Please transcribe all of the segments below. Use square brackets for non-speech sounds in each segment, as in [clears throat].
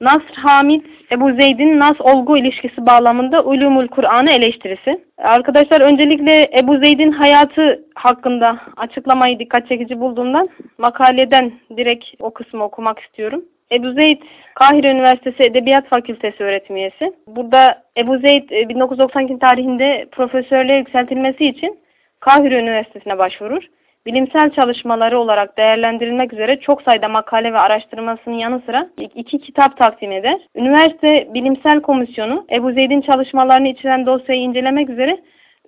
Nasr Hamid Ebu Zeyd'in Nas olgu ilişkisi bağlamında Ulumul Kur'an'ı eleştirisi. Arkadaşlar öncelikle Ebu Zeyd'in hayatı hakkında açıklamayı dikkat çekici bulduğumdan makaleden direkt o kısmı okumak istiyorum. Ebu Zeyd Kahire Üniversitesi Edebiyat Fakültesi öğretim üyesi. Burada Ebu Zeyd 1992 e, tarihinde profesörlüğe yükseltilmesi için Kahire Üniversitesi'ne başvurur bilimsel çalışmaları olarak değerlendirilmek üzere çok sayıda makale ve araştırmasının yanı sıra iki kitap takdim eder. Üniversite Bilimsel Komisyonu Ebu Zeyd'in çalışmalarını içeren dosyayı incelemek üzere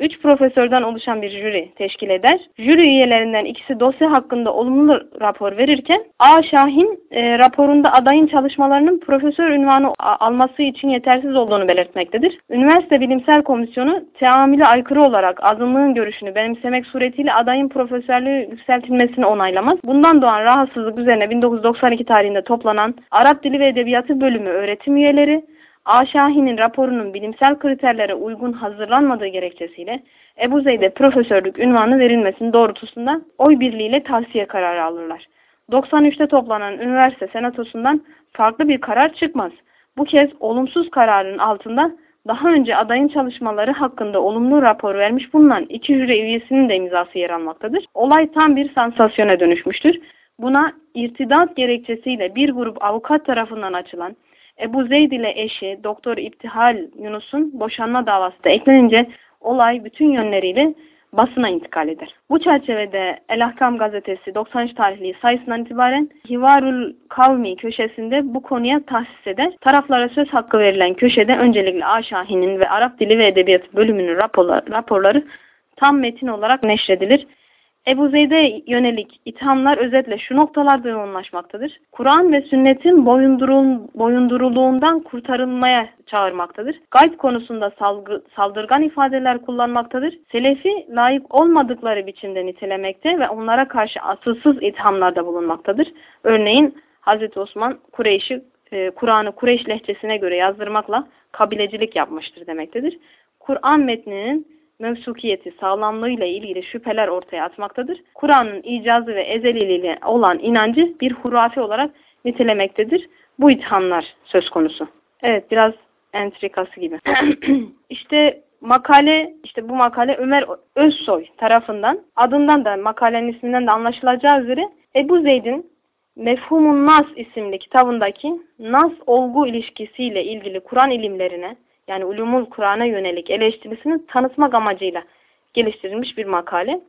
3 profesörden oluşan bir jüri teşkil eder. Jüri üyelerinden ikisi dosya hakkında olumlu rapor verirken A. Şahin e, raporunda adayın çalışmalarının profesör ünvanı alması için yetersiz olduğunu belirtmektedir. Üniversite Bilimsel Komisyonu teamüle aykırı olarak azınlığın görüşünü benimsemek suretiyle adayın profesörlüğü yükseltilmesini onaylamaz. Bundan doğan rahatsızlık üzerine 1992 tarihinde toplanan Arap Dili ve Edebiyatı bölümü öğretim üyeleri A. Şahin'in raporunun bilimsel kriterlere uygun hazırlanmadığı gerekçesiyle Ebu Zeyd'e profesörlük ünvanı verilmesinin doğrultusunda oy birliğiyle tavsiye kararı alırlar. 93'te toplanan üniversite senatosundan farklı bir karar çıkmaz. Bu kez olumsuz kararın altında daha önce adayın çalışmaları hakkında olumlu rapor vermiş bulunan iki jüri üyesinin de imzası yer almaktadır. Olay tam bir sansasyona dönüşmüştür. Buna irtidat gerekçesiyle bir grup avukat tarafından açılan Ebu Zeyd ile eşi Doktor İptihal Yunus'un boşanma davası da eklenince olay bütün yönleriyle basına intikal eder. Bu çerçevede El Ahkam gazetesi 93 tarihli sayısından itibaren Hivarul Kavmi köşesinde bu konuya tahsis eder. Taraflara söz hakkı verilen köşede öncelikle A. Şahin'in ve Arap Dili ve Edebiyatı bölümünün raporları, raporları tam metin olarak neşredilir. Ebu Zeyd'e yönelik ithamlar özetle şu noktalarda yoğunlaşmaktadır. Kur'an ve sünnetin boyundurul, boyunduruluğundan kurtarılmaya çağırmaktadır. Gayb konusunda salgı, saldırgan ifadeler kullanmaktadır. Selefi layık olmadıkları biçimde nitelemekte ve onlara karşı asılsız ithamlarda bulunmaktadır. Örneğin Hz. Osman Kureyş'i e, Kur'an'ı Kureyş lehçesine göre yazdırmakla kabilecilik yapmıştır demektedir. Kur'an metninin mevsukiyeti sağlamlığıyla ilgili şüpheler ortaya atmaktadır. Kur'an'ın icazı ve ezeliliğine olan inancı bir hurafe olarak nitelemektedir. Bu ithamlar söz konusu. Evet biraz entrikası gibi. [clears throat] İşte makale, işte bu makale Ömer Özsoy tarafından adından da makalenin isminden de anlaşılacağı üzere Ebu Zeyd'in Mefhumun Nas isimli kitabındaki Nas olgu ilişkisiyle ilgili Kur'an ilimlerine yani ulumul Kur'an'a yönelik eleştirisini tanıtmak amacıyla geliştirilmiş bir makale.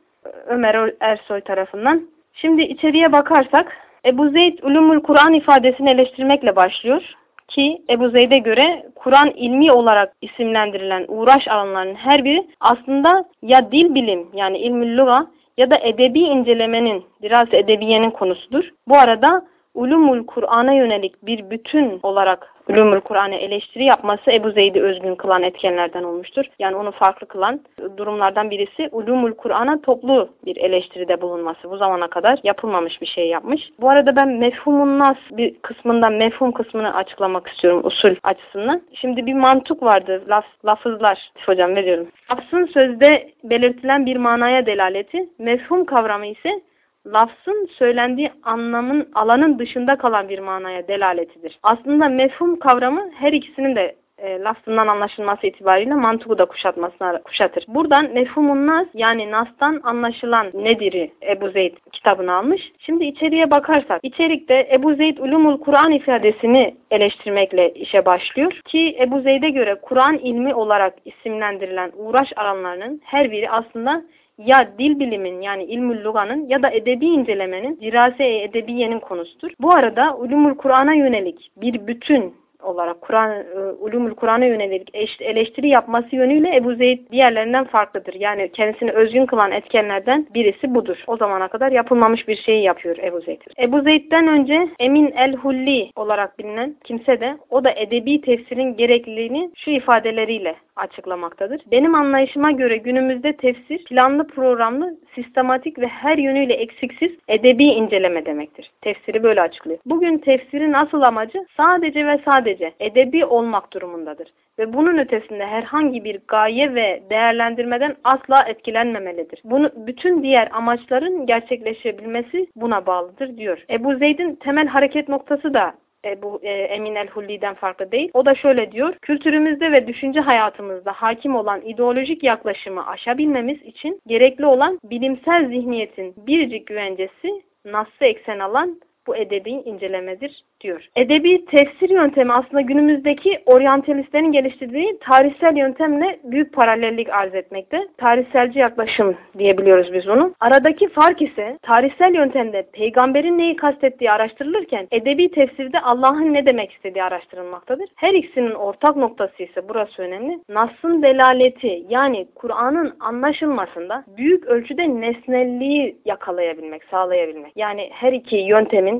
Ömer Ersoy tarafından. Şimdi içeriye bakarsak Ebu Zeyd ulumul Kur'an ifadesini eleştirmekle başlıyor ki Ebu Zeyd'e göre Kur'an ilmi olarak isimlendirilen uğraş alanlarının her biri aslında ya dil bilim yani ilmül luga ya da edebi incelemenin, biraz edebiyenin konusudur. Bu arada ulumul Kur'an'a yönelik bir bütün olarak Ulumul Kur'an'a eleştiri yapması Ebu Zeyd'i özgün kılan etkenlerden olmuştur. Yani onu farklı kılan durumlardan birisi Ulumul Kur'an'a toplu bir eleştiride bulunması. Bu zamana kadar yapılmamış bir şey yapmış. Bu arada ben mefhumun nas bir kısmından mefhum kısmını açıklamak istiyorum usul açısından. Şimdi bir mantık vardı. Laf, lafızlar hocam veriyorum. Lafzın sözde belirtilen bir manaya delaleti, mefhum kavramı ise lafzın söylendiği anlamın alanın dışında kalan bir manaya delaletidir. Aslında mefhum kavramı her ikisinin de e, lafzından anlaşılması itibariyle mantığı da kuşatmasına kuşatır. Buradan mefhumun nas yani nastan anlaşılan nedir'i Ebu Zeyd kitabını almış. Şimdi içeriye bakarsak içerikte Ebu Zeyd ulumul Kur'an ifadesini eleştirmekle işe başlıyor ki Ebu Zeyd'e göre Kur'an ilmi olarak isimlendirilen uğraş alanlarının her biri aslında ya dil bilimin yani ilmül luganın ya da edebi incelemenin dirase edebiyenin konusudur. Bu arada ulumul Kur'an'a yönelik bir bütün olarak Kur'an e, ulumul Kur'an'a yönelik eleştiri yapması yönüyle Ebu Zeyd diğerlerinden farklıdır. Yani kendisini özgün kılan etkenlerden birisi budur. O zamana kadar yapılmamış bir şeyi yapıyor Ebu Zeyd. Ebu Zeyd'den önce Emin el-Hulli olarak bilinen kimse de o da edebi tefsirin gerekliliğini şu ifadeleriyle açıklamaktadır. Benim anlayışıma göre günümüzde tefsir planlı programlı, sistematik ve her yönüyle eksiksiz edebi inceleme demektir. Tefsiri böyle açıklıyor. Bugün tefsirin asıl amacı sadece ve sadece edebi olmak durumundadır ve bunun ötesinde herhangi bir gaye ve değerlendirmeden asla etkilenmemelidir. Bunu bütün diğer amaçların gerçekleşebilmesi buna bağlıdır diyor. Ebu Zeyd'in temel hareket noktası da Ebu e, Emin el-Hulli'den farklı değil. O da şöyle diyor. Kültürümüzde ve düşünce hayatımızda hakim olan ideolojik yaklaşımı aşabilmemiz için gerekli olan bilimsel zihniyetin biricik güvencesi Nas'ı eksen alan bu edebi incelemedir diyor. Edebi tefsir yöntemi aslında günümüzdeki oryantalistlerin geliştirdiği tarihsel yöntemle büyük paralellik arz etmekte. Tarihselci yaklaşım diyebiliyoruz biz onu. Aradaki fark ise tarihsel yöntemde peygamberin neyi kastettiği araştırılırken edebi tefsirde Allah'ın ne demek istediği araştırılmaktadır. Her ikisinin ortak noktası ise burası önemli. Nas'ın delaleti yani Kur'an'ın anlaşılmasında büyük ölçüde nesnelliği yakalayabilmek, sağlayabilmek. Yani her iki yöntemin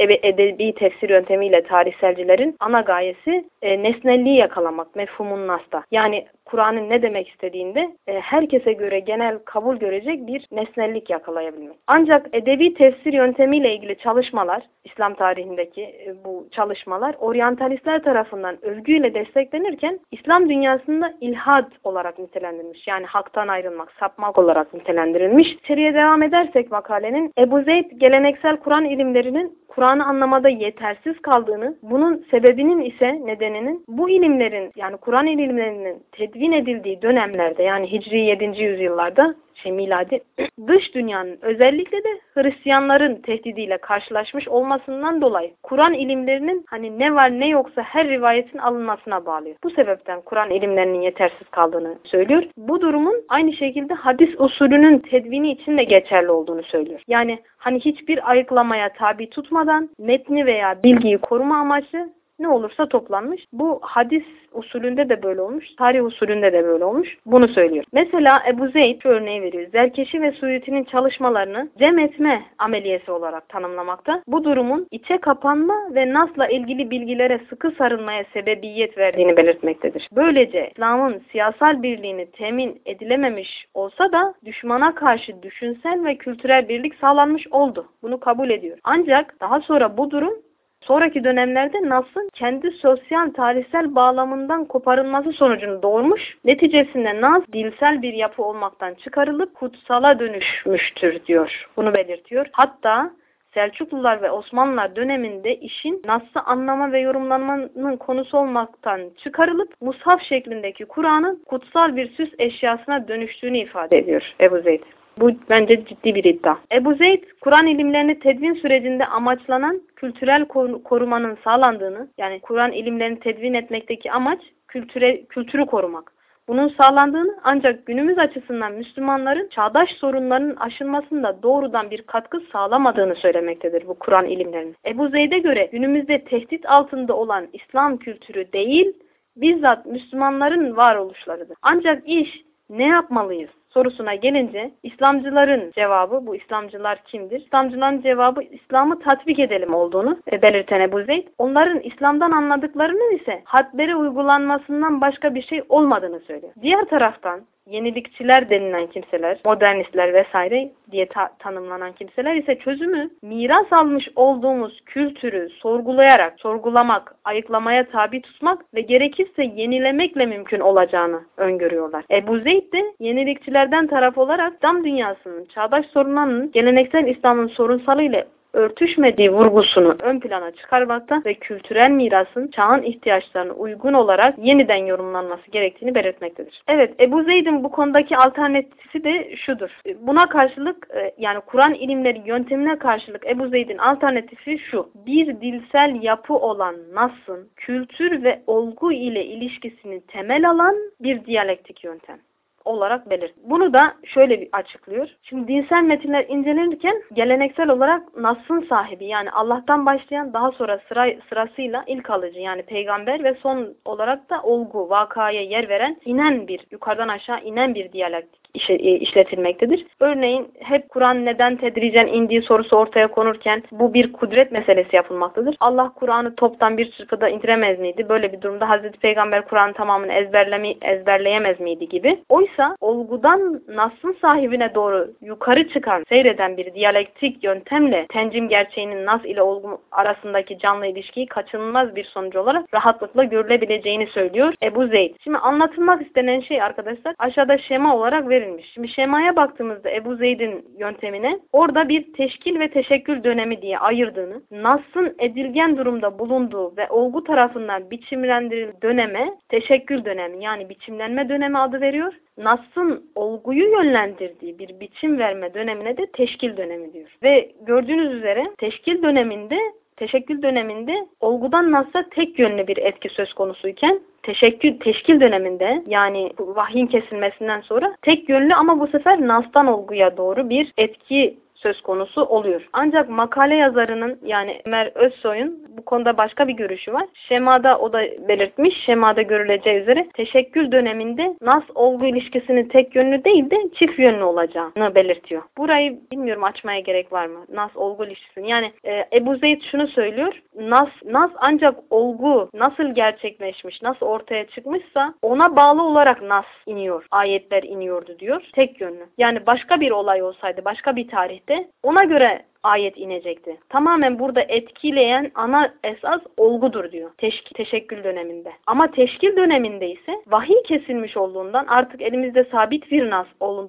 edebi tefsir yöntemiyle tarihselcilerin ana gayesi e, nesnelliği yakalamak, mefhumun nasta. Yani Kur'an'ın ne demek istediğinde e, herkese göre genel kabul görecek bir nesnellik yakalayabilmek. Ancak edebi tefsir yöntemiyle ilgili çalışmalar, İslam tarihindeki e, bu çalışmalar oryantalistler tarafından övgüyle desteklenirken İslam dünyasında ilhad olarak nitelendirilmiş. Yani haktan ayrılmak, sapmak olarak nitelendirilmiş. İçeriye devam edersek makalenin Ebu Zeyd geleneksel Kur'an ilimlerinin Kur'an'ı anlamada yetersiz kaldığını, bunun sebebinin ise nedeninin bu ilimlerin yani Kur'an ilimlerinin tedvin edildiği dönemlerde yani Hicri 7. yüzyıllarda şey miladi dış dünyanın özellikle de Hristiyanların tehdidiyle karşılaşmış olmasından dolayı Kur'an ilimlerinin hani ne var ne yoksa her rivayetin alınmasına bağlıyor. Bu sebepten Kur'an ilimlerinin yetersiz kaldığını söylüyor. Bu durumun aynı şekilde hadis usulünün tedvini için de geçerli olduğunu söylüyor. Yani hani hiçbir ayıklamaya tabi tutmadan metni veya bilgiyi koruma amaçlı ne olursa toplanmış. Bu hadis usulünde de böyle olmuş, tarih usulünde de böyle olmuş. Bunu söylüyor. Mesela Ebu Zeyd örneği veriyor. Zerkeşi ve Suyuti'nin çalışmalarını cem etme ameliyesi olarak tanımlamakta. Bu durumun içe kapanma ve nasla ilgili bilgilere sıkı sarılmaya sebebiyet verdiğini belirtmektedir. Böylece İslam'ın siyasal birliğini temin edilememiş olsa da düşmana karşı düşünsel ve kültürel birlik sağlanmış oldu. Bunu kabul ediyor. Ancak daha sonra bu durum sonraki dönemlerde Nas'ın kendi sosyal tarihsel bağlamından koparılması sonucunu doğurmuş. Neticesinde Nas dilsel bir yapı olmaktan çıkarılıp kutsala dönüşmüştür diyor. Bunu belirtiyor. Hatta Selçuklular ve Osmanlılar döneminde işin Nas'ı anlama ve yorumlanmanın konusu olmaktan çıkarılıp mushaf şeklindeki Kur'an'ın kutsal bir süs eşyasına dönüştüğünü ifade ediyor Ebu Zeyd. Bu bence ciddi bir iddia. Ebu Zeyd, Kur'an ilimlerini tedvin sürecinde amaçlanan kültürel korumanın sağlandığını, yani Kur'an ilimlerini tedvin etmekteki amaç kültüre, kültürü korumak. Bunun sağlandığını ancak günümüz açısından Müslümanların çağdaş sorunların aşılmasında doğrudan bir katkı sağlamadığını söylemektedir bu Kur'an ilimlerinin. Ebu Zeyd'e göre günümüzde tehdit altında olan İslam kültürü değil, bizzat Müslümanların varoluşlarıdır. Ancak iş ne yapmalıyız? sorusuna gelince İslamcıların cevabı, bu İslamcılar kimdir? İslamcıların cevabı İslam'ı tatbik edelim olduğunu e, belirten Ebu Zeyd. Onların İslam'dan anladıklarının ise hadlere uygulanmasından başka bir şey olmadığını söylüyor. Diğer taraftan yenilikçiler denilen kimseler, modernistler vesaire diye ta tanımlanan kimseler ise çözümü miras almış olduğumuz kültürü sorgulayarak, sorgulamak, ayıklamaya tabi tutmak ve gerekirse yenilemekle mümkün olacağını öngörüyorlar. Ebu Zeyd de yenilikçilerden taraf olarak İslam dünyasının çağdaş sorunlarının geleneksel İslam'ın sorunsalı ile örtüşmediği vurgusunu ön plana çıkarmakta ve kültürel mirasın çağın ihtiyaçlarına uygun olarak yeniden yorumlanması gerektiğini belirtmektedir. Evet Ebu Zeyd'in bu konudaki alternatifi de şudur. Buna karşılık e, yani Kur'an ilimleri yöntemine karşılık Ebu Zeyd'in alternatifi şu. Bir dilsel yapı olan Nas'ın kültür ve olgu ile ilişkisini temel alan bir diyalektik yöntem olarak belirt. Bunu da şöyle bir açıklıyor. Şimdi dinsel metinler incelenirken geleneksel olarak Nas'ın sahibi yani Allah'tan başlayan daha sonra sıra, sırasıyla ilk alıcı yani peygamber ve son olarak da olgu, vakaya yer veren inen bir, yukarıdan aşağı inen bir diyalektik e, işletilmektedir. Örneğin hep Kur'an neden tedricen indiği sorusu ortaya konurken bu bir kudret meselesi yapılmaktadır. Allah Kur'an'ı toptan bir çırpıda indiremez miydi? Böyle bir durumda Hazreti Peygamber Kur'an tamamını ezberleme, ezberleyemez miydi gibi. Oysa olgudan Nas'ın sahibine doğru yukarı çıkan, seyreden bir diyalektik yöntemle tencim gerçeğinin Nas ile olgu arasındaki canlı ilişkiyi kaçınılmaz bir sonucu olarak rahatlıkla görülebileceğini söylüyor Ebu Zeyd. Şimdi anlatılmak istenen şey arkadaşlar aşağıda şema olarak ve verilmiş. Şimdi şemaya baktığımızda Ebu Zeyd'in yöntemine orada bir teşkil ve teşekkül dönemi diye ayırdığını, Nas'ın edilgen durumda bulunduğu ve olgu tarafından biçimlendirildiği döneme teşekkül dönemi yani biçimlenme dönemi adı veriyor. Nas'ın olguyu yönlendirdiği bir biçim verme dönemine de teşkil dönemi diyor. Ve gördüğünüz üzere teşkil döneminde teşekkül döneminde olgudan nasla tek yönlü bir etki söz konusuyken teşekkül teşkil döneminde yani vahyin kesilmesinden sonra tek yönlü ama bu sefer nastan olguya doğru bir etki söz konusu oluyor. Ancak makale yazarının yani Ömer Özsoy'un bu konuda başka bir görüşü var. Şemada o da belirtmiş. Şemada görüleceği üzere teşekkül döneminde nas olgu ilişkisinin tek yönlü değil de çift yönlü olacağını belirtiyor. Burayı bilmiyorum açmaya gerek var mı? Nas olgu ilişkisini. Yani e, Ebu Zeyd şunu söylüyor. Nas nas ancak olgu nasıl gerçekleşmiş, nasıl ortaya çıkmışsa ona bağlı olarak nas iniyor. Ayetler iniyordu diyor. Tek yönlü. Yani başka bir olay olsaydı, başka bir tarihte ona göre ayet inecekti. Tamamen burada etkileyen ana esas olgudur diyor. Teşk teşekkül döneminde. Ama teşkil döneminde ise vahiy kesilmiş olduğundan artık elimizde sabit bir nas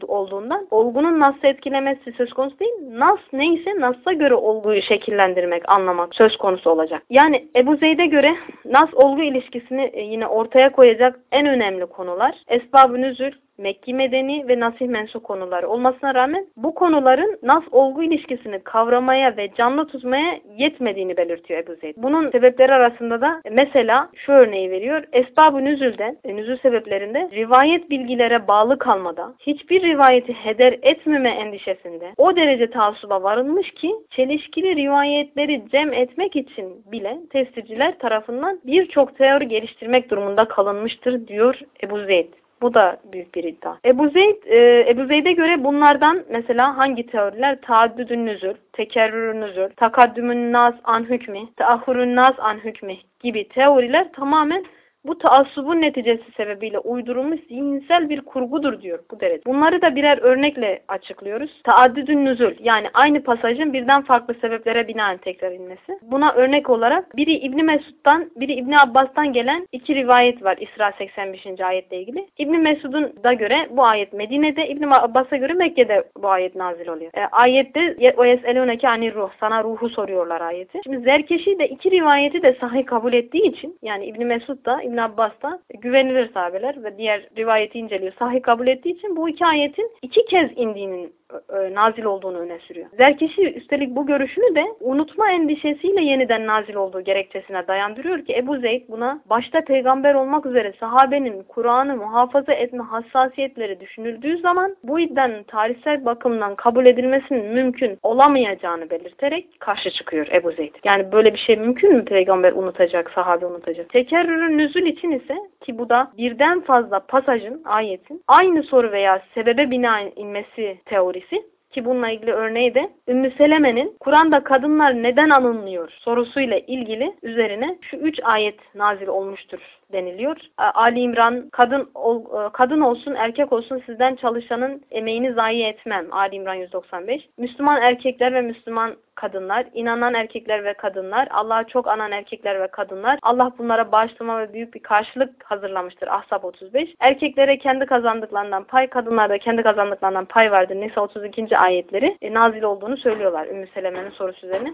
olduğundan olgunun nasıl etkilemesi söz konusu değil. Nas neyse nas'a göre olguyu şekillendirmek, anlamak söz konusu olacak. Yani Ebu Zeyd'e göre nas olgu ilişkisini e, yine ortaya koyacak en önemli konular esbab-ı nüzül, Mekki medeni ve nasih mensu konuları olmasına rağmen bu konuların nas olgu ilişkisini kavramaya ve canlı tutmaya yetmediğini belirtiyor Ebu Zeyd. Bunun sebepleri arasında da mesela şu örneği veriyor. Esbab-ı nüzülde, e, nüzül sebeplerinde rivayet bilgilere bağlı kalmada, hiçbir rivayeti heder etmeme endişesinde o derece taassuba varılmış ki çelişkili rivayetleri cem etmek için bile tefsirciler tarafından birçok teori geliştirmek durumunda kalınmıştır diyor Ebu Zeyd. Bu da büyük bir iddia. Ebu Zeyd, e, Ebu Zeyd'e göre bunlardan mesela hangi teoriler? Taaddüdün nüzül, tekerrürün nüzül, takaddümün nas an hükmi, teahhurun nas an hükmi gibi teoriler tamamen bu taassubun neticesi sebebiyle uydurulmuş zihinsel bir kurgudur diyor bu derece. Bunları da birer örnekle açıklıyoruz. Taaddüdün nüzul yani aynı pasajın birden farklı sebeplere binaen tekrar inmesi. Buna örnek olarak biri İbni Mesud'dan biri İbni Abbas'tan gelen iki rivayet var İsra 85. ayetle ilgili. İbni Mesud'un da göre bu ayet Medine'de, İbni Abbas'a göre Mekke'de bu ayet nazil oluyor. E, ayette o yeseluneke ani ruh sana ruhu soruyorlar ayeti. Şimdi Zerkeşi de iki rivayeti de sahih kabul ettiği için yani İbni Mesud da İbn Abbas da güvenilir sahabeler ve diğer rivayeti inceliyor. Sahih kabul ettiği için bu iki ayetin iki kez indiğinin nazil olduğunu öne sürüyor. Zerkeşi üstelik bu görüşünü de unutma endişesiyle yeniden nazil olduğu gerekçesine dayandırıyor ki Ebu Zeyd buna başta peygamber olmak üzere sahabenin Kur'an'ı muhafaza etme hassasiyetleri düşünüldüğü zaman bu iddianın tarihsel bakımdan kabul edilmesinin mümkün olamayacağını belirterek karşı çıkıyor Ebu Zeyd. Yani böyle bir şey mümkün mü peygamber unutacak, sahabe unutacak? Tekerrürün nüzül için ise ki bu da birden fazla pasajın, ayetin aynı soru veya sebebe binaen inmesi teorisi hadisi ki bununla ilgili örneği de Ümmü Seleme'nin Kur'an'da kadınlar neden alınmıyor sorusuyla ilgili üzerine şu üç ayet nazil olmuştur deniliyor. Ali İmran kadın ol, e, kadın olsun erkek olsun sizden çalışanın emeğini zayi etmem. Ali İmran 195. Müslüman erkekler ve Müslüman kadınlar, inanan erkekler ve kadınlar, Allah'a çok anan erkekler ve kadınlar, Allah bunlara bağışlama ve büyük bir karşılık hazırlamıştır. Ahzab 35. Erkeklere kendi kazandıklarından pay, kadınlarda kendi kazandıklarından pay vardır. Nisa 32. ayetleri e, nazil olduğunu söylüyorlar Ümmü Seleme'nin sorusu üzerine.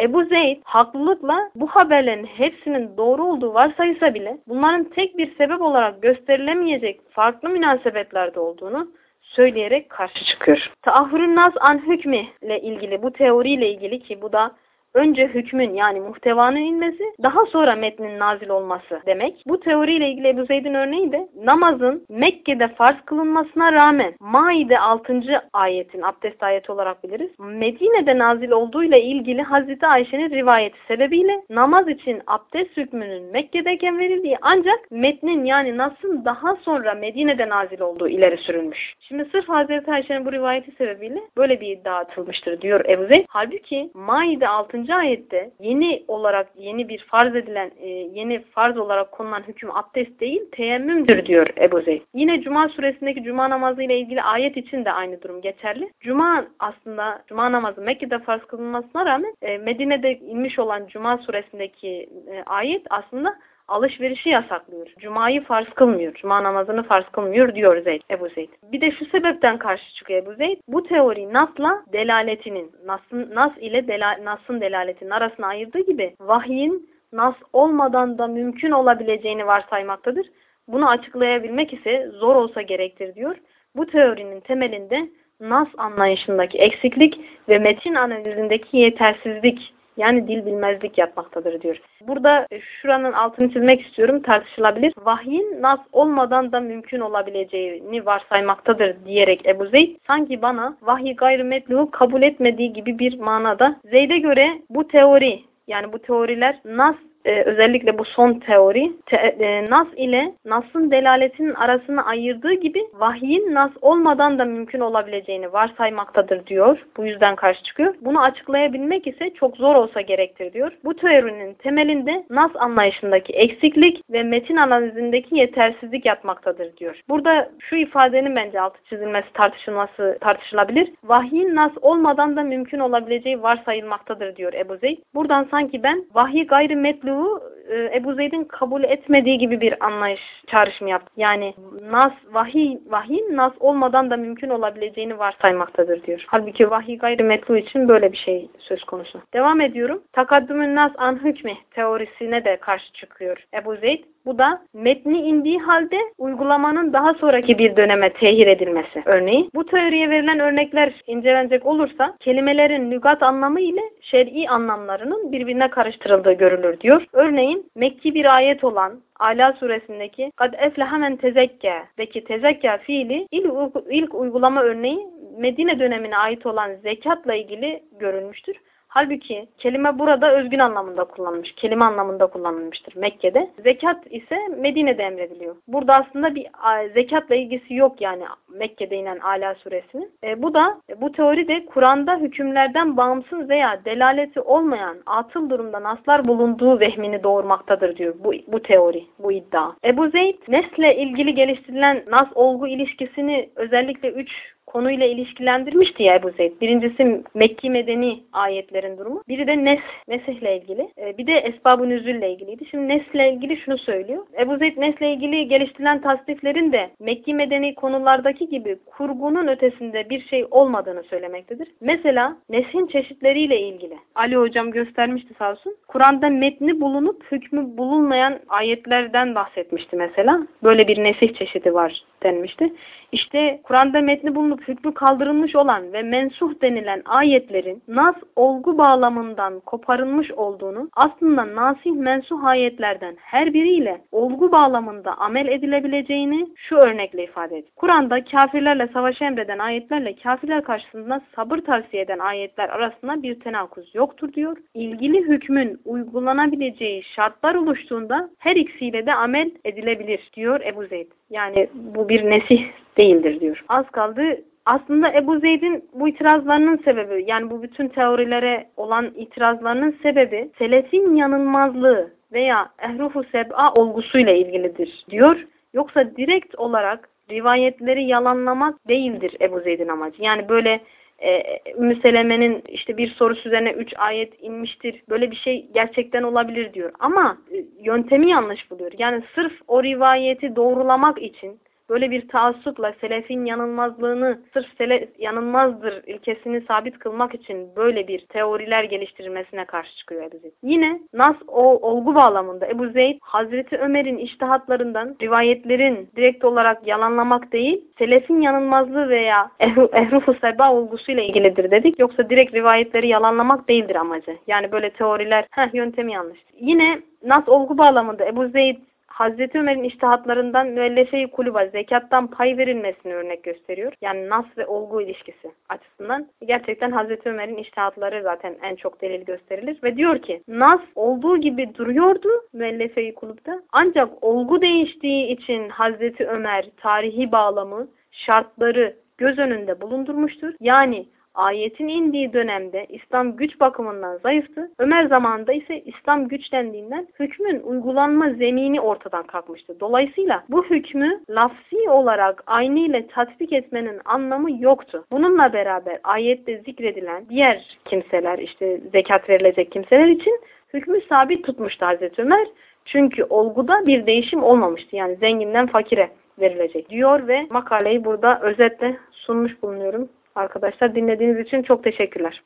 Ebu Zeyd haklılıkla bu haberlerin hepsinin doğru olduğu varsayısa bile bunların tek bir sebep olarak gösterilemeyecek farklı münasebetlerde olduğunu söyleyerek karşı çıkıyor. Taahhürün nas an hükmi ile ilgili bu teoriyle ilgili ki bu da önce hükmün yani muhtevanın inmesi daha sonra metnin nazil olması demek. Bu teoriyle ilgili Ebu Zeyd'in örneği de namazın Mekke'de farz kılınmasına rağmen Maide 6. ayetin abdest ayeti olarak biliriz. Medine'de nazil olduğuyla ilgili Hazreti Ayşe'nin rivayeti sebebiyle namaz için abdest hükmünün Mekke'deyken verildiği ancak metnin yani Nas'ın daha sonra Medine'de nazil olduğu ileri sürülmüş. Şimdi sırf Hazreti Ayşe'nin bu rivayeti sebebiyle böyle bir iddia atılmıştır diyor Ebu Zeyd. Halbuki Maide 6 ayette yeni olarak yeni bir farz edilen e, yeni farz olarak konulan hüküm abdest değil teyemmümdür diyor Ebu Zeyd. Yine Cuma suresindeki Cuma namazı ile ilgili ayet için de aynı durum geçerli. Cuma aslında Cuma namazı Mekke'de farz kılınmasına rağmen e, Medine'de inmiş olan Cuma suresindeki e, ayet aslında alışverişi yasaklıyor. Cuma'yı farz kılmıyor. Cuma namazını farz kılmıyor diyor Zeyd, Ebu Zeyd. Bir de şu sebepten karşı çıkıyor Ebu Zeyd. Bu teori Nas'la delaletinin, Nas'ın, Nas ile dela, Nas'ın delaletinin arasına ayırdığı gibi vahyin Nas olmadan da mümkün olabileceğini varsaymaktadır. Bunu açıklayabilmek ise zor olsa gerektir diyor. Bu teorinin temelinde Nas anlayışındaki eksiklik ve metin analizindeki yetersizlik yani dil bilmezlik yapmaktadır diyor. Burada şuranın altını çizmek istiyorum tartışılabilir. Vahyin nas olmadan da mümkün olabileceğini varsaymaktadır diyerek Ebu Zeyd sanki bana vahyi gayrimetluğu kabul etmediği gibi bir manada. Zeyd'e göre bu teori yani bu teoriler nas e, özellikle bu son teori te, e, nas ile nasın delaletinin arasını ayırdığı gibi vahyin nas olmadan da mümkün olabileceğini varsaymaktadır diyor. Bu yüzden karşı çıkıyor. Bunu açıklayabilmek ise çok zor olsa gerektir diyor. Bu teorinin temelinde nas anlayışındaki eksiklik ve metin analizindeki yetersizlik yatmaktadır diyor. Burada şu ifadenin bence altı çizilmesi tartışılması tartışılabilir. Vahyin nas olmadan da mümkün olabileceği varsayılmaktadır diyor Ebu Zeyd. Buradan sanki ben vahyi gayrimetlu olduğu e, Ebu Zeyd'in kabul etmediği gibi bir anlayış çağrışımı yaptı. Yani nas, vahiy, vahiy nas olmadan da mümkün olabileceğini varsaymaktadır diyor. Halbuki vahiy gayrimetlu için böyle bir şey söz konusu. Devam ediyorum. Takaddümün nas an hükmi teorisine de karşı çıkıyor Ebu Zeyd. Bu da metni indiği halde uygulamanın daha sonraki bir döneme tehir edilmesi örneği. Bu teoriye verilen örnekler incelenecek olursa kelimelerin lügat anlamı ile şer'i anlamlarının birbirine karıştırıldığı görülür diyor. Örneğin Mekki bir ayet olan Ala suresindeki kad efleha men tezekkâ'deki tezekkâ fiili ilk, ilk uygulama örneği Medine dönemine ait olan zekatla ilgili görülmüştür. Halbuki kelime burada özgün anlamında kullanılmış. Kelime anlamında kullanılmıştır Mekke'de. Zekat ise Medine'de emrediliyor. Burada aslında bir zekatla ilgisi yok yani Mekke'de inen Ala suresinin. E, bu da bu teori de Kur'an'da hükümlerden bağımsız veya delaleti olmayan atıl durumda naslar bulunduğu vehmini doğurmaktadır diyor bu, bu teori, bu iddia. Ebu Zeyd nesle ilgili geliştirilen nas olgu ilişkisini özellikle üç konuyla ilişkilendirmişti Ebu Zeyd. Birincisi Mekki Medeni ayetlerin durumu. Biri de Nes, Nesih'le ilgili. Ee, bir de Esbab-ı Nüzül'le ilgiliydi. Şimdi Nes'le ilgili şunu söylüyor. Ebu Zeyd Nes'le ilgili geliştirilen tasdiflerin de Mekki Medeni konulardaki gibi kurgunun ötesinde bir şey olmadığını söylemektedir. Mesela Nes'in çeşitleriyle ilgili. Ali hocam göstermişti sağ olsun. Kur'an'da metni bulunup hükmü bulunmayan ayetlerden bahsetmişti mesela. Böyle bir nesih çeşidi var denmişti. İşte Kur'an'da metni bulunup hükmü kaldırılmış olan ve mensuh denilen ayetlerin nas olgu bağlamından koparılmış olduğunu aslında nasih mensuh ayetlerden her biriyle olgu bağlamında amel edilebileceğini şu örnekle ifade ediyor. Kur'an'da kafirlerle savaş emreden ayetlerle kafirler karşısında sabır tavsiye eden ayetler arasında bir tenakuz yoktur diyor. İlgili hükmün uygulanabileceği şartlar oluştuğunda her ikisiyle de amel edilebilir diyor Ebu Zeyd. Yani bu bir nesih değildir diyor. Az kaldı aslında Ebu Zeyd'in bu itirazlarının sebebi yani bu bütün teorilere olan itirazlarının sebebi selefin yanılmazlığı veya ehrufu seb'a olgusuyla ilgilidir diyor. Yoksa direkt olarak rivayetleri yalanlamak değildir Ebu Zeyd'in amacı. Yani böyle e, Ümmü Seleme'nin işte bir sorusu üzerine üç ayet inmiştir. Böyle bir şey gerçekten olabilir diyor. Ama e, yöntemi yanlış buluyor. Yani sırf o rivayeti doğrulamak için böyle bir taassupla selefin yanılmazlığını sırf selef yanılmazdır ilkesini sabit kılmak için böyle bir teoriler geliştirilmesine karşı çıkıyor Ebu Zeyd. Yine Nas o olgu bağlamında Ebu Zeyd Hazreti Ömer'in iştihatlarından rivayetlerin direkt olarak yalanlamak değil selefin yanılmazlığı veya ehrufu [laughs] seba olgusuyla ilgilidir dedik. Yoksa direkt rivayetleri yalanlamak değildir amacı. Yani böyle teoriler heh, yöntemi yanlış. Yine Nas olgu bağlamında Ebu Zeyd Hazreti Ömer'in iştihatlarından müellefe-i kuluba zekattan pay verilmesini örnek gösteriyor. Yani nas ve olgu ilişkisi açısından. Gerçekten Hazreti Ömer'in iştihatları zaten en çok delil gösterilir. Ve diyor ki nas olduğu gibi duruyordu müellefe-i kulüpte. Ancak olgu değiştiği için Hazreti Ömer tarihi bağlamı, şartları göz önünde bulundurmuştur. Yani ayetin indiği dönemde İslam güç bakımından zayıftı. Ömer zamanında ise İslam güçlendiğinden hükmün uygulanma zemini ortadan kalkmıştı. Dolayısıyla bu hükmü lafsi olarak aynı ile tatbik etmenin anlamı yoktu. Bununla beraber ayette zikredilen diğer kimseler işte zekat verilecek kimseler için hükmü sabit tutmuştu Hazreti Ömer. Çünkü olguda bir değişim olmamıştı. Yani zenginden fakire verilecek diyor ve makaleyi burada özetle sunmuş bulunuyorum. Arkadaşlar dinlediğiniz için çok teşekkürler.